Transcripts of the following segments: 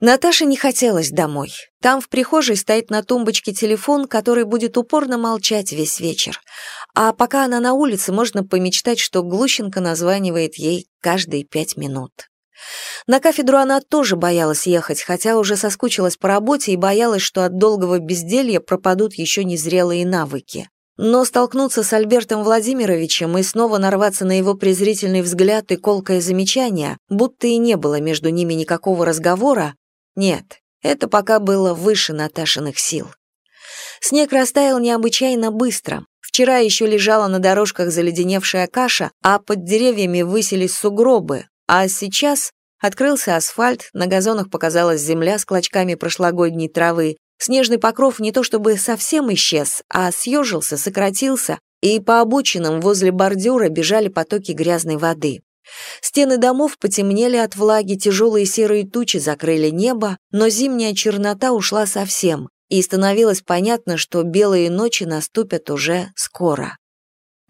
Наташе не хотелось домой. Там в прихожей стоит на тумбочке телефон, который будет упорно молчать весь вечер. А пока она на улице, можно помечтать, что Глущенко названивает ей каждые пять минут. На кафедру она тоже боялась ехать, хотя уже соскучилась по работе и боялась, что от долгого безделья пропадут еще незрелые навыки. Но столкнуться с Альбертом Владимировичем и снова нарваться на его презрительный взгляд и колкое замечание, будто и не было между ними никакого разговора, нет, это пока было выше Наташиных сил. Снег растаял необычайно быстро. Вчера еще лежала на дорожках заледеневшая каша, а под деревьями высились сугробы, а сейчас открылся асфальт, на газонах показалась земля с клочками прошлогодней травы. Снежный покров не то чтобы совсем исчез, а съежился, сократился, и по обочинам возле бордюра бежали потоки грязной воды. Стены домов потемнели от влаги, тяжелые серые тучи закрыли небо, но зимняя чернота ушла совсем, и становилось понятно, что белые ночи наступят уже скоро.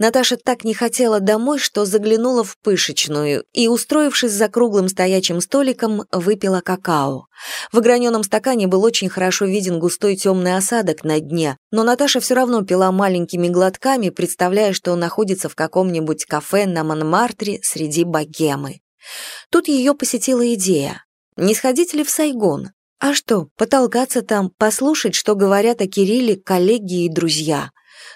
Наташа так не хотела домой, что заглянула в пышечную и, устроившись за круглым стоячим столиком, выпила какао. В граненом стакане был очень хорошо виден густой темный осадок на дне, но Наташа все равно пила маленькими глотками, представляя, что находится в каком-нибудь кафе на Монмартре среди богемы. Тут ее посетила идея. Не сходить ли в Сайгон? А что, потолкаться там, послушать, что говорят о Кирилле коллеги и друзья.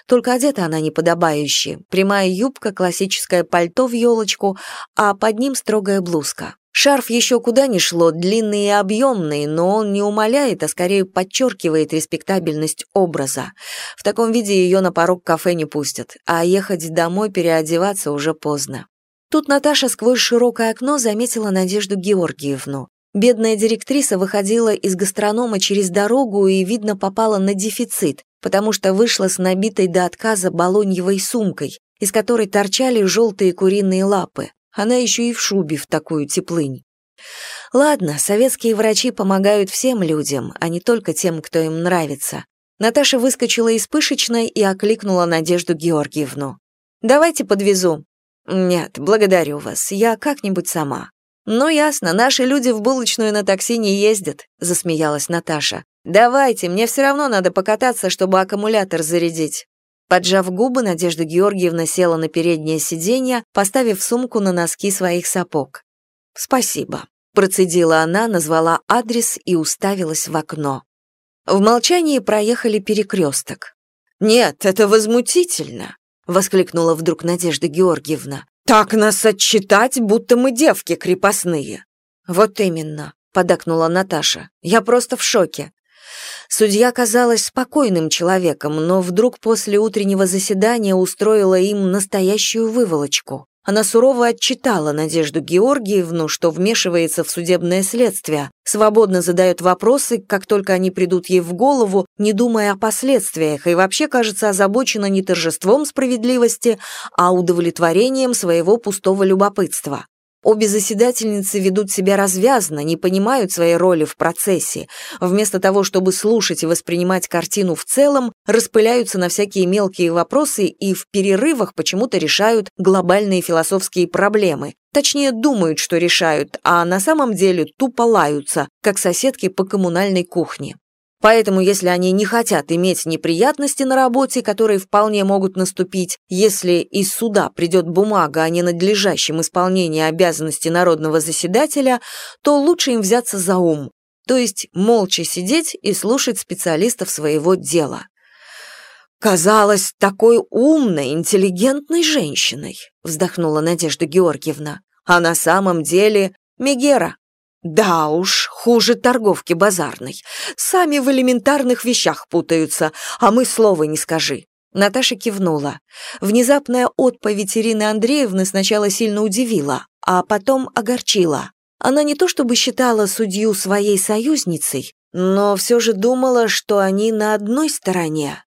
Только одета она неподобающе. Прямая юбка, классическое пальто в елочку, а под ним строгая блузка. Шарф еще куда ни шло, длинный и объемный, но он не умаляет, а скорее подчеркивает респектабельность образа. В таком виде ее на порог кафе не пустят, а ехать домой переодеваться уже поздно. Тут Наташа сквозь широкое окно заметила Надежду Георгиевну. Бедная директриса выходила из гастронома через дорогу и, видно, попала на дефицит, потому что вышла с набитой до отказа балоньевой сумкой, из которой торчали желтые куриные лапы. Она еще и в шубе в такую теплынь. Ладно, советские врачи помогают всем людям, а не только тем, кто им нравится. Наташа выскочила из пышечной и окликнула Надежду Георгиевну. «Давайте подвезу». «Нет, благодарю вас, я как-нибудь сама». «Ну ясно, наши люди в булочную на такси не ездят», — засмеялась Наташа. «Давайте, мне все равно надо покататься, чтобы аккумулятор зарядить». Поджав губы, Надежда Георгиевна села на переднее сиденье, поставив сумку на носки своих сапог. «Спасибо», — процедила она, назвала адрес и уставилась в окно. В молчании проехали перекресток. «Нет, это возмутительно», — воскликнула вдруг Надежда Георгиевна. Так нас отчитать, будто мы девки крепостные. Вот именно, подакнула Наташа. Я просто в шоке. Судья казалась спокойным человеком, но вдруг после утреннего заседания устроила им настоящую выволочку. Она сурово отчитала Надежду Георгиевну, что вмешивается в судебное следствие, свободно задает вопросы, как только они придут ей в голову, не думая о последствиях, и вообще, кажется, озабочена не торжеством справедливости, а удовлетворением своего пустого любопытства. Обе заседательницы ведут себя развязно, не понимают своей роли в процессе. Вместо того, чтобы слушать и воспринимать картину в целом, распыляются на всякие мелкие вопросы и в перерывах почему-то решают глобальные философские проблемы. Точнее, думают, что решают, а на самом деле тупо лаются, как соседки по коммунальной кухне. Поэтому, если они не хотят иметь неприятности на работе, которые вполне могут наступить, если из суда придет бумага о ненадлежащем исполнении обязанностей народного заседателя, то лучше им взяться за ум, то есть молча сидеть и слушать специалистов своего дела. «Казалось такой умной, интеллигентной женщиной», вздохнула Надежда Георгиевна. «А на самом деле Мегера, да уж, хуже торговки базарной. Сами в элементарных вещах путаются, а мы слова не скажи. Наташа кивнула. Внезапная отповедь Ирины Андреевны сначала сильно удивила, а потом огорчила. Она не то чтобы считала судью своей союзницей, но все же думала, что они на одной стороне.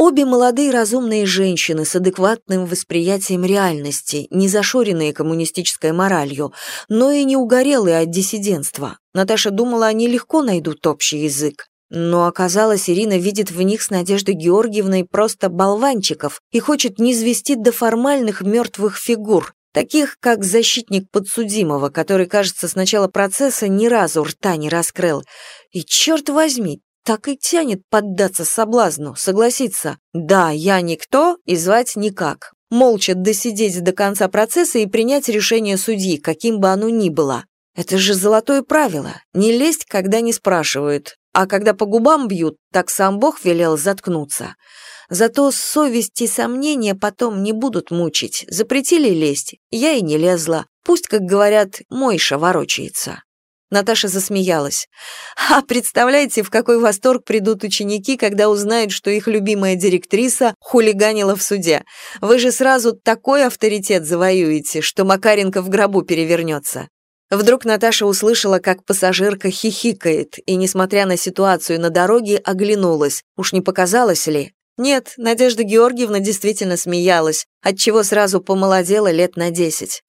Обе молодые разумные женщины с адекватным восприятием реальности, не зашоренные коммунистической моралью, но и не угорелые от диссидентства. Наташа думала, они легко найдут общий язык. Но оказалось, Ирина видит в них с Надеждой Георгиевной просто болванчиков и хочет низвести до формальных мертвых фигур, Таких, как защитник подсудимого, который, кажется, с начала процесса ни разу рта не раскрыл. И черт возьми, так и тянет поддаться соблазну, согласиться. Да, я никто и звать никак. Молча досидеть до конца процесса и принять решение судьи, каким бы оно ни было. Это же золотое правило. Не лезть, когда не спрашивают. А когда по губам бьют, так сам Бог велел заткнуться. Зато совесть и сомнения потом не будут мучить. Запретили лезть, я и не лезла. Пусть, как говорят, Мойша ворочается. Наташа засмеялась. «А представляете, в какой восторг придут ученики, когда узнают, что их любимая директриса хулиганила в суде? Вы же сразу такой авторитет завоюете, что Макаренко в гробу перевернется». Вдруг Наташа услышала, как пассажирка хихикает, и, несмотря на ситуацию на дороге, оглянулась. Уж не показалось ли? Нет, Надежда Георгиевна действительно смеялась, отчего сразу помолодела лет на десять.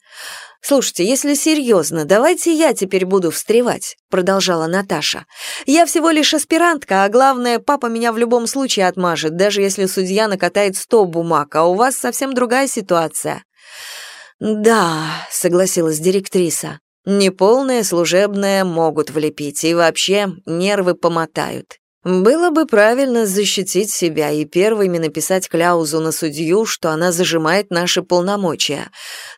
«Слушайте, если серьезно, давайте я теперь буду встревать», продолжала Наташа. «Я всего лишь аспирантка, а главное, папа меня в любом случае отмажет, даже если судья накатает сто бумаг, а у вас совсем другая ситуация». «Да», — согласилась директриса, «неполное служебное могут влепить, и вообще нервы помотают. Было бы правильно защитить себя и первыми написать кляузу на судью, что она зажимает наши полномочия.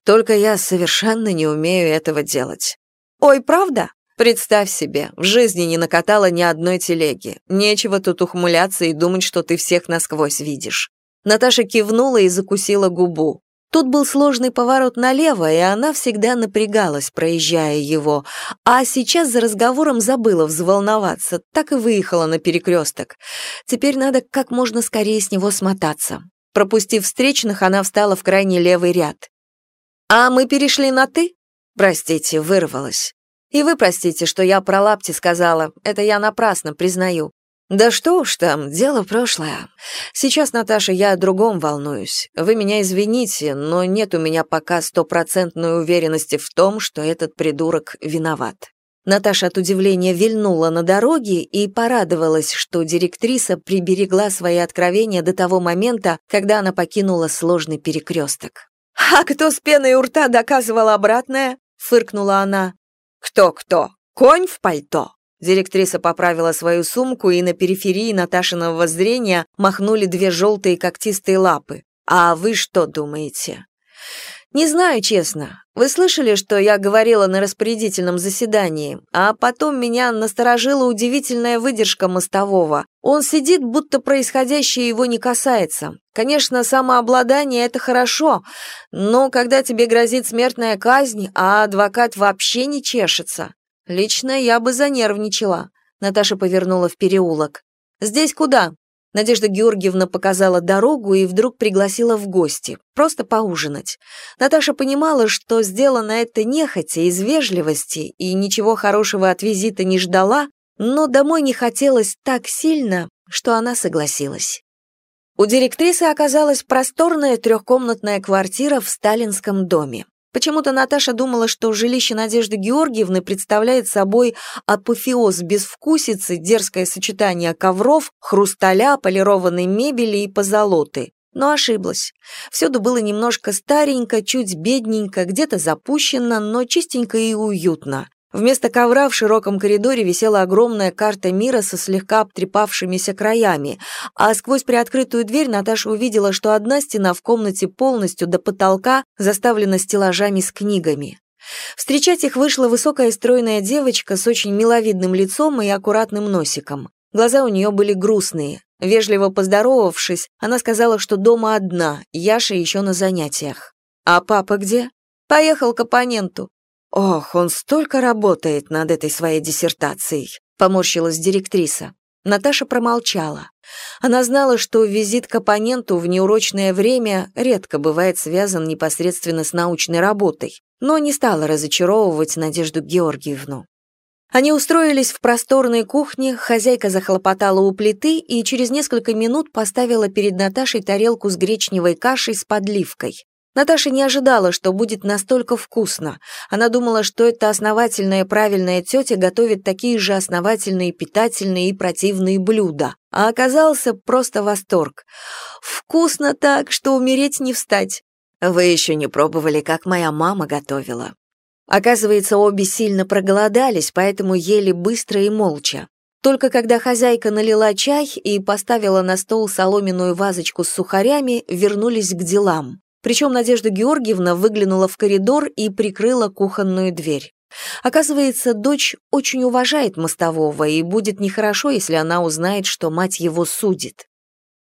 Только я совершенно не умею этого делать. Ой, правда? Представь себе, в жизни не накатала ни одной телеги. Нечего тут ухмыляться и думать, что ты всех насквозь видишь. Наташа кивнула и закусила губу. Тут был сложный поворот налево, и она всегда напрягалась, проезжая его, а сейчас за разговором забыла взволноваться, так и выехала на перекресток. Теперь надо как можно скорее с него смотаться. Пропустив встречных, она встала в крайний левый ряд. «А мы перешли на «ты»?» «Простите, вырвалась. И вы простите, что я про лапти сказала, это я напрасно признаю. Да что уж там, дело прошлое. Сейчас, Наташа, я о другом волнуюсь. Вы меня извините, но нет у меня пока стопроцентной уверенности в том, что этот придурок виноват. Наташа от удивления вильнула на дороге и порадовалась, что директриса приберегла свои откровения до того момента, когда она покинула сложный перекресток. «А кто с пеной у рта доказывал обратное?» — фыркнула она. «Кто-кто? Конь в пальто?» Директриса поправила свою сумку, и на периферии Наташиного зрения махнули две желтые когтистые лапы. «А вы что думаете?» «Не знаю, честно. Вы слышали, что я говорила на распорядительном заседании, а потом меня насторожила удивительная выдержка мостового. Он сидит, будто происходящее его не касается. Конечно, самообладание — это хорошо, но когда тебе грозит смертная казнь, а адвокат вообще не чешется, «Лично я бы занервничала», — Наташа повернула в переулок. «Здесь куда?» Надежда Георгиевна показала дорогу и вдруг пригласила в гости, просто поужинать. Наташа понимала, что сделано это нехотя, из вежливости, и ничего хорошего от визита не ждала, но домой не хотелось так сильно, что она согласилась. У директрисы оказалась просторная трехкомнатная квартира в сталинском доме. Почему-то Наташа думала, что жилище Надежды Георгиевны представляет собой апофеоз безвкусицы, дерзкое сочетание ковров, хрусталя, полированной мебели и позолоты. Но ошиблась. Всюду было немножко старенько, чуть бедненько, где-то запущено, но чистенько и уютно. Вместо ковра в широком коридоре висела огромная карта мира со слегка обтрепавшимися краями, а сквозь приоткрытую дверь Наташа увидела, что одна стена в комнате полностью до потолка заставлена стеллажами с книгами. Встречать их вышла высокая стройная девочка с очень миловидным лицом и аккуратным носиком. Глаза у нее были грустные. Вежливо поздоровавшись, она сказала, что дома одна, Яша еще на занятиях. «А папа где?» «Поехал к оппоненту. «Ох, он столько работает над этой своей диссертацией», — поморщилась директриса. Наташа промолчала. Она знала, что визит к оппоненту в неурочное время редко бывает связан непосредственно с научной работой, но не стала разочаровывать Надежду Георгиевну. Они устроились в просторной кухне, хозяйка захлопотала у плиты и через несколько минут поставила перед Наташей тарелку с гречневой кашей с подливкой. Наташа не ожидала, что будет настолько вкусно. Она думала, что эта основательная правильная тетя готовит такие же основательные, питательные и противные блюда. А оказался просто восторг. Вкусно так, что умереть не встать. Вы еще не пробовали, как моя мама готовила. Оказывается, обе сильно проголодались, поэтому ели быстро и молча. Только когда хозяйка налила чай и поставила на стол соломенную вазочку с сухарями, вернулись к делам. Причем Надежда Георгиевна выглянула в коридор и прикрыла кухонную дверь. Оказывается, дочь очень уважает мостового, и будет нехорошо, если она узнает, что мать его судит.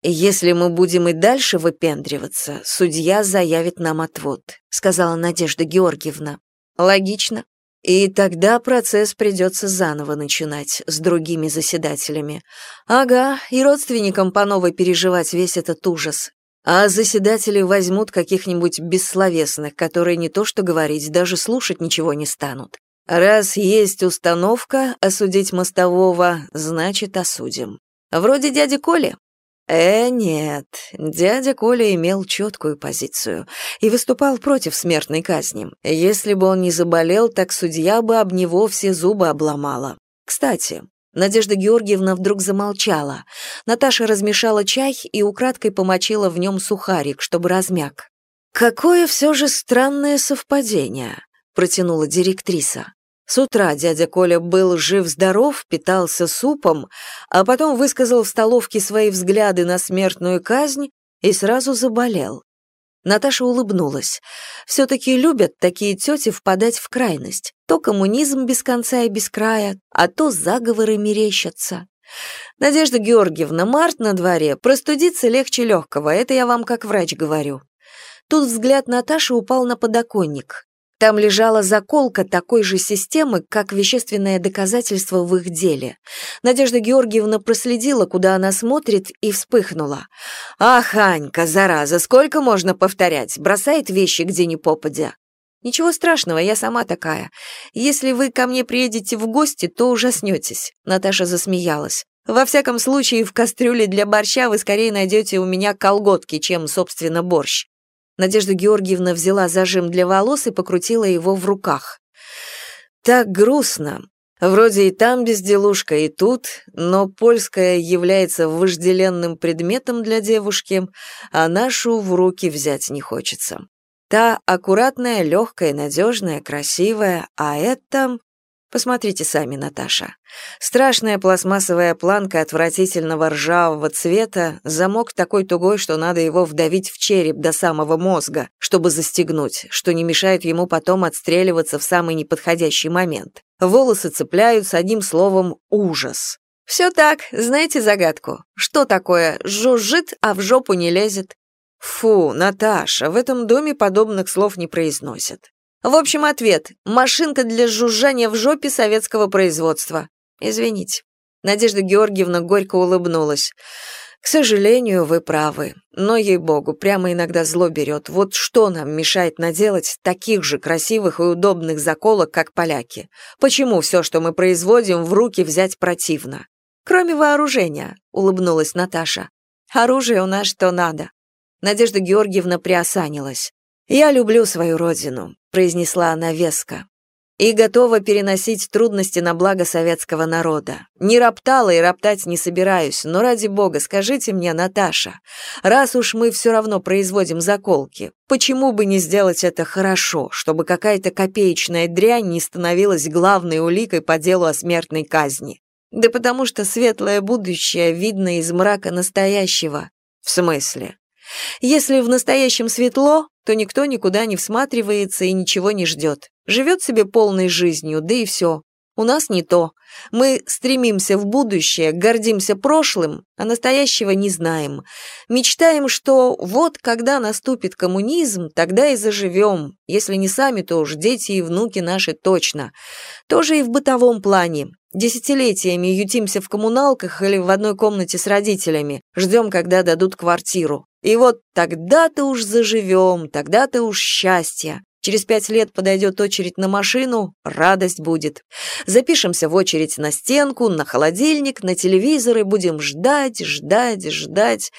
«Если мы будем и дальше выпендриваться, судья заявит нам отвод», сказала Надежда Георгиевна. «Логично. И тогда процесс придется заново начинать с другими заседателями. Ага, и родственникам по новой переживать весь этот ужас. А заседатели возьмут каких-нибудь бессловесных, которые не то что говорить, даже слушать ничего не станут. Раз есть установка осудить мостового, значит осудим. Вроде дяди Коли. Э, нет, дядя Коля имел четкую позицию и выступал против смертной казни. Если бы он не заболел, так судья бы об него все зубы обломала. Кстати, Надежда Георгиевна вдруг замолчала. Наташа размешала чай и украдкой помочила в нем сухарик, чтобы размяк. «Какое все же странное совпадение», — протянула директриса. С утра дядя Коля был жив-здоров, питался супом, а потом высказал в столовке свои взгляды на смертную казнь и сразу заболел. Наташа улыбнулась. Все-таки любят такие тети впадать в крайность. То коммунизм без конца и без края, а то заговоры мерещатся. Надежда Георгиевна, март на дворе, простудиться легче легкого, это я вам как врач говорю. Тут взгляд Наташи упал на подоконник. Там лежала заколка такой же системы, как вещественное доказательство в их деле. Надежда Георгиевна проследила, куда она смотрит, и вспыхнула. «Ах, Анька, зараза, сколько можно повторять? Бросает вещи где ни попадя». «Ничего страшного, я сама такая. Если вы ко мне приедете в гости, то ужаснетесь», — Наташа засмеялась. «Во всяком случае, в кастрюле для борща вы скорее найдете у меня колготки, чем, собственно, борщ. Надежда Георгиевна взяла зажим для волос и покрутила его в руках. «Так грустно. Вроде и там безделушка, и тут, но польская является вожделенным предметом для девушки, а нашу в руки взять не хочется. Та аккуратная, легкая, надежная, красивая, а это Посмотрите сами, Наташа. Страшная пластмассовая планка отвратительного ржавого цвета, замок такой тугой, что надо его вдавить в череп до самого мозга, чтобы застегнуть, что не мешает ему потом отстреливаться в самый неподходящий момент. Волосы цепляются одним словом «ужас». Все так, знаете загадку? Что такое «жужжит, а в жопу не лезет»? Фу, Наташа, в этом доме подобных слов не произносят. В общем, ответ. Машинка для жужжания в жопе советского производства. Извините. Надежда Георгиевна горько улыбнулась. К сожалению, вы правы. Но, ей-богу, прямо иногда зло берет. Вот что нам мешает наделать таких же красивых и удобных заколок, как поляки? Почему все, что мы производим, в руки взять противно? Кроме вооружения, улыбнулась Наташа. Оружие у нас что надо. Надежда Георгиевна приосанилась. «Я люблю свою родину», — произнесла она веско, «и готова переносить трудности на благо советского народа. Не роптала и роптать не собираюсь, но ради бога, скажите мне, Наташа, раз уж мы все равно производим заколки, почему бы не сделать это хорошо, чтобы какая-то копеечная дрянь не становилась главной уликой по делу о смертной казни? Да потому что светлое будущее видно из мрака настоящего. В смысле? Если в настоящем светло, то никто никуда не всматривается и ничего не ждет. Живет себе полной жизнью, да и все. У нас не то. Мы стремимся в будущее, гордимся прошлым, а настоящего не знаем. Мечтаем, что вот когда наступит коммунизм, тогда и заживем. Если не сами, то уж дети и внуки наши точно. Тоже и в бытовом плане. Десятилетиями ютимся в коммуналках или в одной комнате с родителями, ждем, когда дадут квартиру. И вот тогда-то уж заживем, тогда-то уж счастье. Через пять лет подойдет очередь на машину, радость будет. Запишемся в очередь на стенку, на холодильник, на телевизор и будем ждать, ждать, ждать.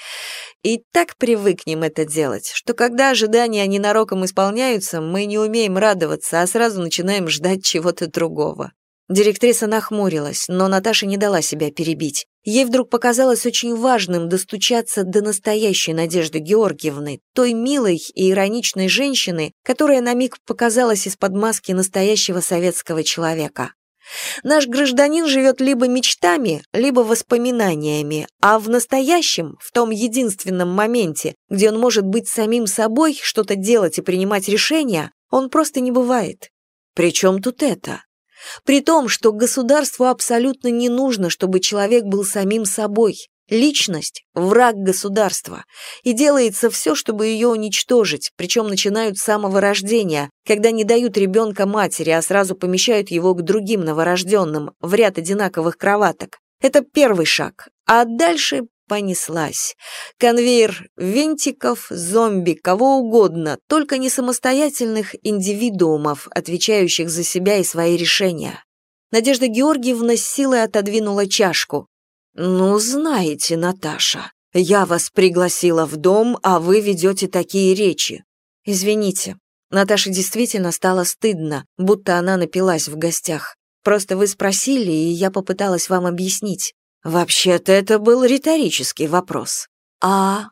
И так привыкнем это делать, что когда ожидания ненароком исполняются, мы не умеем радоваться, а сразу начинаем ждать чего-то другого. Директриса нахмурилась, но Наташа не дала себя перебить. Ей вдруг показалось очень важным достучаться до настоящей Надежды Георгиевны, той милой и ироничной женщины, которая на миг показалась из-под маски настоящего советского человека. Наш гражданин живет либо мечтами, либо воспоминаниями, а в настоящем, в том единственном моменте, где он может быть самим собой, что-то делать и принимать решения, он просто не бывает. Причем тут это? При том, что государству абсолютно не нужно, чтобы человек был самим собой. Личность – враг государства, и делается все, чтобы ее уничтожить, причем начинают с самого рождения, когда не дают ребенка матери, а сразу помещают его к другим новорожденным в ряд одинаковых кроваток. Это первый шаг, а дальше понеслась. Конвейер винтиков, зомби, кого угодно, только не самостоятельных индивидуумов, отвечающих за себя и свои решения. Надежда Георгиевна с силой отодвинула чашку. «Ну, знаете, Наташа, я вас пригласила в дом, а вы ведете такие речи». «Извините». Наташе действительно стало стыдно, будто она напилась в гостях. Просто вы спросили, и я попыталась вам объяснить. Вообще-то это был риторический вопрос. А...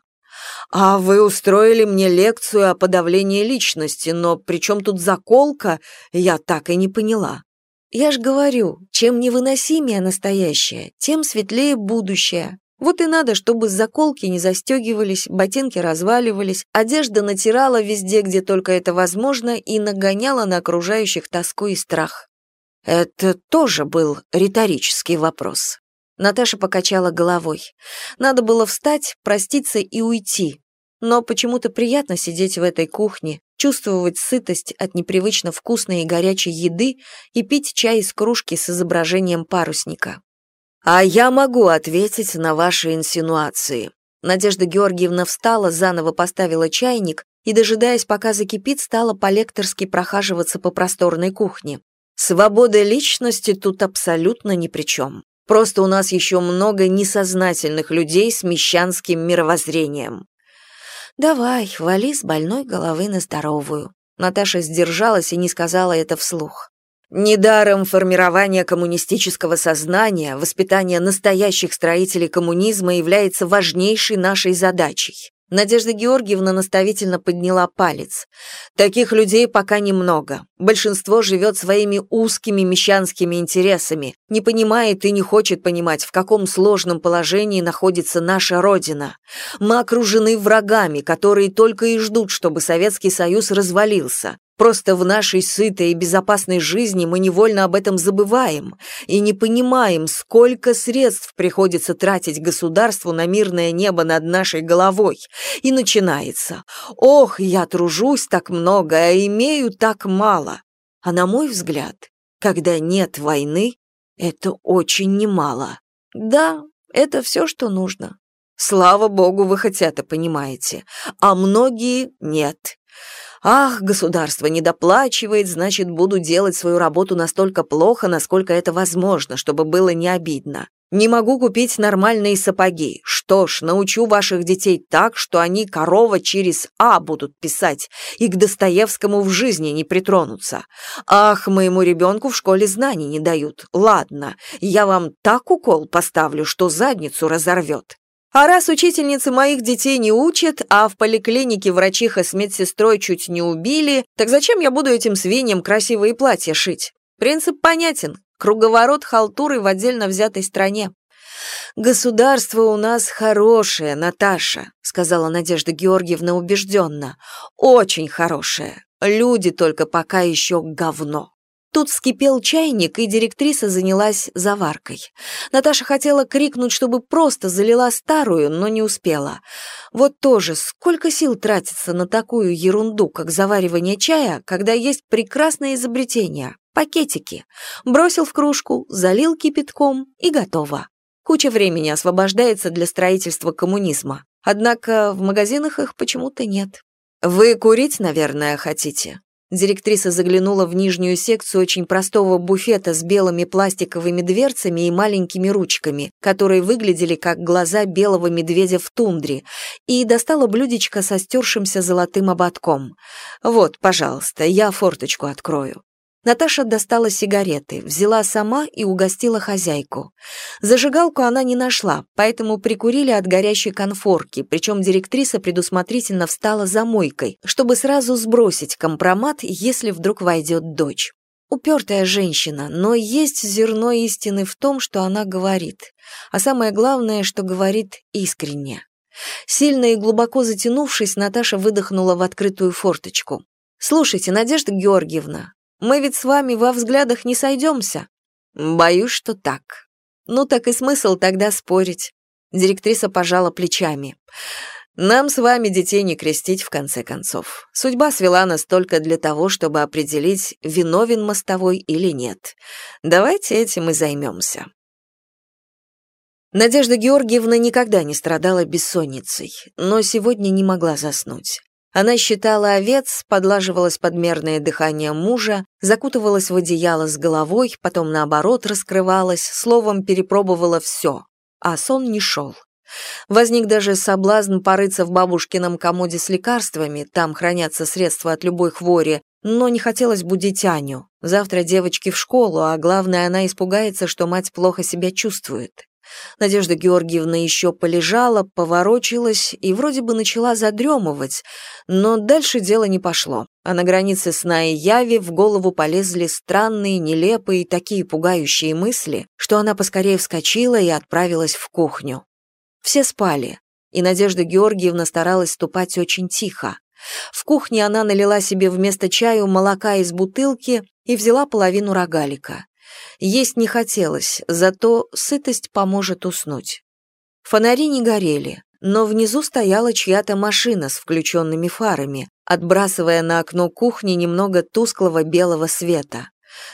А вы устроили мне лекцию о подавлении личности, но при чем тут заколка, я так и не поняла. Я ж говорю, чем невыносимее настоящее, тем светлее будущее. Вот и надо, чтобы заколки не застегивались, ботинки разваливались, одежда натирала везде, где только это возможно, и нагоняла на окружающих тоску и страх. Это тоже был риторический вопрос. Наташа покачала головой. Надо было встать, проститься и уйти. Но почему-то приятно сидеть в этой кухне, чувствовать сытость от непривычно вкусной и горячей еды и пить чай из кружки с изображением парусника. «А я могу ответить на ваши инсинуации». Надежда Георгиевна встала, заново поставила чайник и, дожидаясь, пока закипит, стала по-лекторски прохаживаться по просторной кухне. «Свобода личности тут абсолютно ни при чем. Просто у нас еще много несознательных людей с мещанским мировоззрением. «Давай, вали с больной головы на здоровую». Наташа сдержалась и не сказала это вслух. Недаром формирование коммунистического сознания, воспитание настоящих строителей коммунизма является важнейшей нашей задачей. Надежда Георгиевна наставительно подняла палец. Таких людей пока немного. Большинство живет своими узкими мещанскими интересами, не понимает и не хочет понимать, в каком сложном положении находится наша Родина. Мы окружены врагами, которые только и ждут, чтобы Советский Союз развалился. Просто в нашей сытой и безопасной жизни мы невольно об этом забываем и не понимаем, сколько средств приходится тратить государству на мирное небо над нашей головой. И начинается «Ох, я тружусь так много, а имею так мало». А на мой взгляд, когда нет войны, это очень немало. Да, это все, что нужно. Слава богу, вы хотя то понимаете, а многие нет. Ах, государство не доплачивает, значит, буду делать свою работу настолько плохо, насколько это возможно, чтобы было не обидно. Не могу купить нормальные сапоги. Что ж, научу ваших детей так, что они корова через А будут писать и к Достоевскому в жизни не притронутся. Ах, моему ребенку в школе знаний не дают. Ладно, я вам так укол поставлю, что задницу разорвет. А раз учительницы моих детей не учат, а в поликлинике врачиха с медсестрой чуть не убили, так зачем я буду этим свиньям красивые платья шить? Принцип понятен. Круговорот халтуры в отдельно взятой стране. «Государство у нас хорошее, Наташа», — сказала Надежда Георгиевна убежденно. «Очень хорошее. Люди только пока еще говно». Тут вскипел чайник, и директриса занялась заваркой. Наташа хотела крикнуть, чтобы просто залила старую, но не успела. Вот тоже, сколько сил тратится на такую ерунду, как заваривание чая, когда есть прекрасное изобретение – пакетики. Бросил в кружку, залил кипятком и готово. Куча времени освобождается для строительства коммунизма. Однако в магазинах их почему-то нет. «Вы курить, наверное, хотите?» Директриса заглянула в нижнюю секцию очень простого буфета с белыми пластиковыми дверцами и маленькими ручками, которые выглядели как глаза белого медведя в тундре, и достала блюдечко со стершимся золотым ободком. «Вот, пожалуйста, я форточку открою». Наташа достала сигареты, взяла сама и угостила хозяйку. Зажигалку она не нашла, поэтому прикурили от горящей конфорки, причем директриса предусмотрительно встала за мойкой, чтобы сразу сбросить компромат, если вдруг войдет дочь. Упертая женщина, но есть зерно истины в том, что она говорит. А самое главное, что говорит искренне. Сильно и глубоко затянувшись, Наташа выдохнула в открытую форточку. «Слушайте, Надежда Георгиевна, мы ведь с вами во взглядах не сойдемся. Боюсь, что так. Ну так и смысл тогда спорить. Директриса пожала плечами. Нам с вами детей не крестить, в конце концов. Судьба свела нас только для того, чтобы определить, виновен мостовой или нет. Давайте этим и займемся. Надежда Георгиевна никогда не страдала бессонницей, но сегодня не могла заснуть. Она считала овец, подлаживалась под мерное дыхание мужа, закутывалась в одеяло с головой, потом наоборот раскрывалась, словом перепробовала все, а сон не шел. Возник даже соблазн порыться в бабушкином комоде с лекарствами, там хранятся средства от любой хвори, но не хотелось будить Аню. Завтра девочки в школу, а главное, она испугается, что мать плохо себя чувствует. Надежда Георгиевна еще полежала, поворочилась и вроде бы начала задремывать, но дальше дело не пошло. А на границе сна и яви в голову полезли странные, нелепые, такие пугающие мысли, что она поскорее вскочила и отправилась в кухню. Все спали, и Надежда Георгиевна старалась ступать очень тихо. В кухне она налила себе вместо чаю молока из бутылки и взяла половину рогалика. Есть не хотелось, зато сытость поможет уснуть. Фонари не горели, но внизу стояла чья-то машина с включенными фарами, отбрасывая на окно кухни немного тусклого белого света.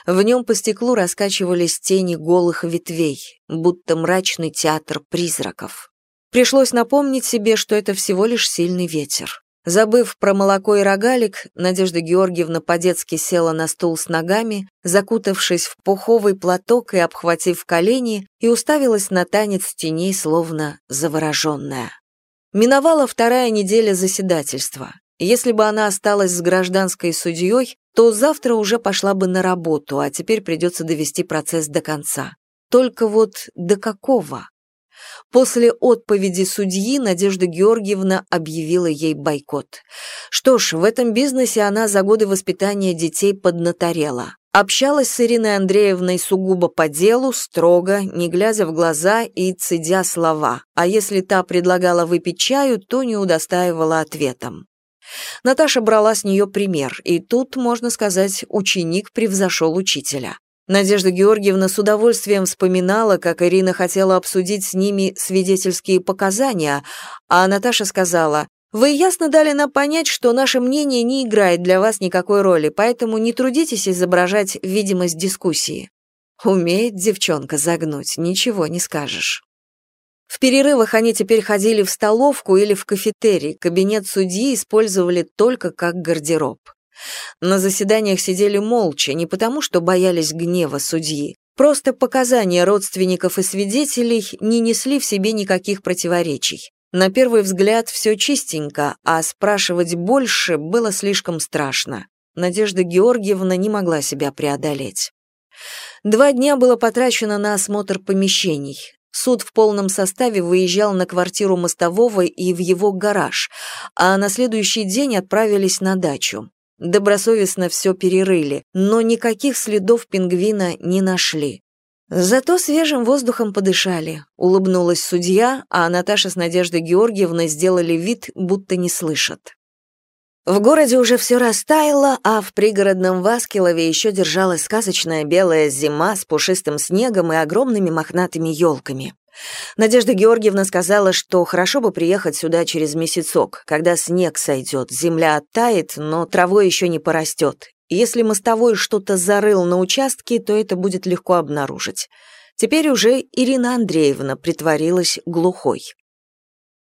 В нем по стеклу раскачивались тени голых ветвей, будто мрачный театр призраков. Пришлось напомнить себе, что это всего лишь сильный ветер. Забыв про молоко и рогалик, Надежда Георгиевна по-детски села на стул с ногами, закутавшись в пуховый платок и обхватив колени, и уставилась на танец теней, словно завороженная. Миновала вторая неделя заседательства. Если бы она осталась с гражданской судьей, то завтра уже пошла бы на работу, а теперь придется довести процесс до конца. Только вот до какого? После отповеди судьи Надежда Георгиевна объявила ей бойкот. Что ж, в этом бизнесе она за годы воспитания детей поднаторела. Общалась с Ириной Андреевной сугубо по делу, строго, не глядя в глаза и цедя слова, а если та предлагала выпить чаю, то не удостаивала ответом. Наташа брала с нее пример, и тут, можно сказать, ученик превзошел учителя. Надежда Георгиевна с удовольствием вспоминала, как Ирина хотела обсудить с ними свидетельские показания, а Наташа сказала, «Вы ясно дали нам понять, что наше мнение не играет для вас никакой роли, поэтому не трудитесь изображать видимость дискуссии». Умеет девчонка загнуть, ничего не скажешь. В перерывах они теперь ходили в столовку или в кафетерий, кабинет судьи использовали только как гардероб. На заседаниях сидели молча, не потому что боялись гнева судьи, просто показания родственников и свидетелей не несли в себе никаких противоречий. На первый взгляд все чистенько, а спрашивать больше было слишком страшно. Надежда Георгиевна не могла себя преодолеть. Два дня было потрачено на осмотр помещений. Суд в полном составе выезжал на квартиру мостового и в его гараж, а на следующий день отправились на дачу. Добросовестно все перерыли, но никаких следов пингвина не нашли. Зато свежим воздухом подышали, улыбнулась судья, а Наташа с Надеждой Георгиевной сделали вид, будто не слышат. В городе уже все растаяло, а в пригородном Васкилове еще держалась сказочная белая зима с пушистым снегом и огромными мохнатыми елками. Надежда Георгиевна сказала, что хорошо бы приехать сюда через месяцок, когда снег сойдет, земля оттает, но травой еще не порастет. Если мостовой что-то зарыл на участке, то это будет легко обнаружить. Теперь уже Ирина Андреевна притворилась глухой.